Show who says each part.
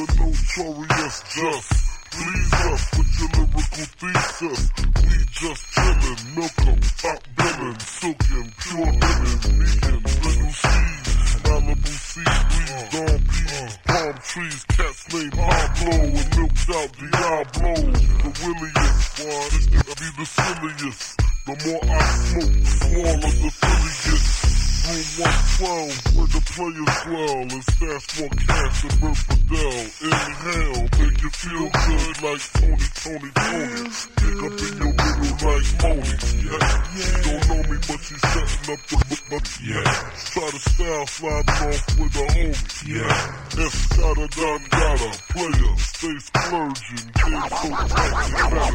Speaker 1: the notorious just. Please us with your lyrical thesis. We just chillin', milk 'em, pop billin', silkin', pure linen, vegan, little seeds, Malibu sea breeze, Dom P's, palm trees, cats named Pablo, and milked out Diablo. The williest, this be the silliest. The more I smoke, the smaller the 112, where the players dwell, and stash more cash than Bert Fidel. Inhale, make you feel good like Tony, Tony, Tony. Pick up in your middle like Moni. Yeah, she don't know me, but she's setting up the but
Speaker 2: Yeah.
Speaker 1: Try to style sliding off with a homie.
Speaker 2: Yeah.
Speaker 1: Escada Don Gata, player, stay splurging, came so tight,